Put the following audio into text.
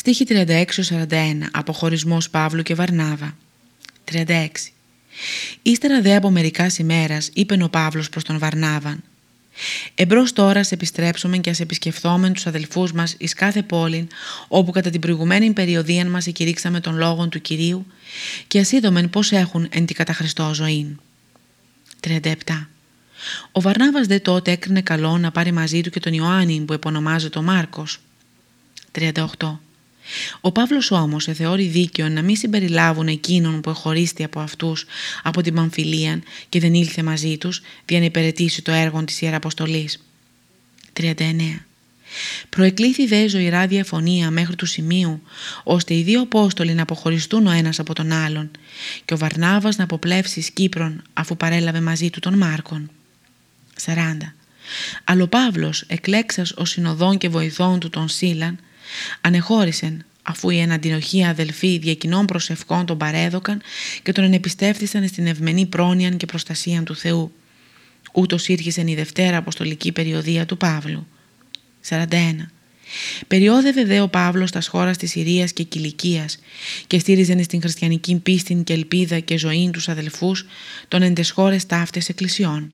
Στίχη 36-41 Αποχωρισμός Παύλου και Βαρνάβα 36 Ύστερα δε από μερικάς ημέρας είπε ο Παύλος προς τον Βαρνάβαν Εμπρός τώρα σε επιστρέψουμε και ας επισκεφθούμε τους αδελφούς μας εις κάθε πόλη, όπου κατά την προηγουμένη περιοδία μας εκηρύξαμε τον λόγο του κυρίου, και ας είδομεν πώς έχουν εν τη καταχριστό ζωή. 37. Ο Βαρνάβας δε τότε έκρινε καλό να πάρει μαζί του και τον Ιωάννη που επωνομάζεται ο Μάρκος. 38. Ο Παύλος όμως εθεώρει δίκαιο να μην συμπεριλάβουν εκείνον που εχωρίστη από αυτούς από την Παμφιλία και δεν ήλθε μαζί τους για να υπηρετήσει το έργο της Ιεραποστολής. 39. Προεκλήθη δε ζωηρά διαφωνία μέχρι του σημείου, ώστε οι δύο Απόστολοι να αποχωριστούν ο ένας από τον άλλον και ο Βαρνάβας να αποπλέψει Κύπρον αφού παρέλαβε μαζί του τον Μάρκον. 40. Αλλά ο Παύλος, εκλέξας ο συνοδών και βοηθών του τον Σίλαν, Ανεχώρησεν, αφού οι εναντινοχοί αδελφοί διακοινών προσευχών τον παρέδωκαν και τον ενεπιστεύθησαν στην ευμενή πρόνοια και προστασία του Θεού. Ούτως ήρχισεν η Δευτέρα Αποστολική Περιοδία του Παύλου. 41. Περιόδευε δε ο Παύλος στα χώρας της Συρίας και Κιλικία και στήριζε στην χριστιανική πίστη και ελπίδα και ζωή τους αδελφούς των εντεσχώρες ταύτες εκκλησιών.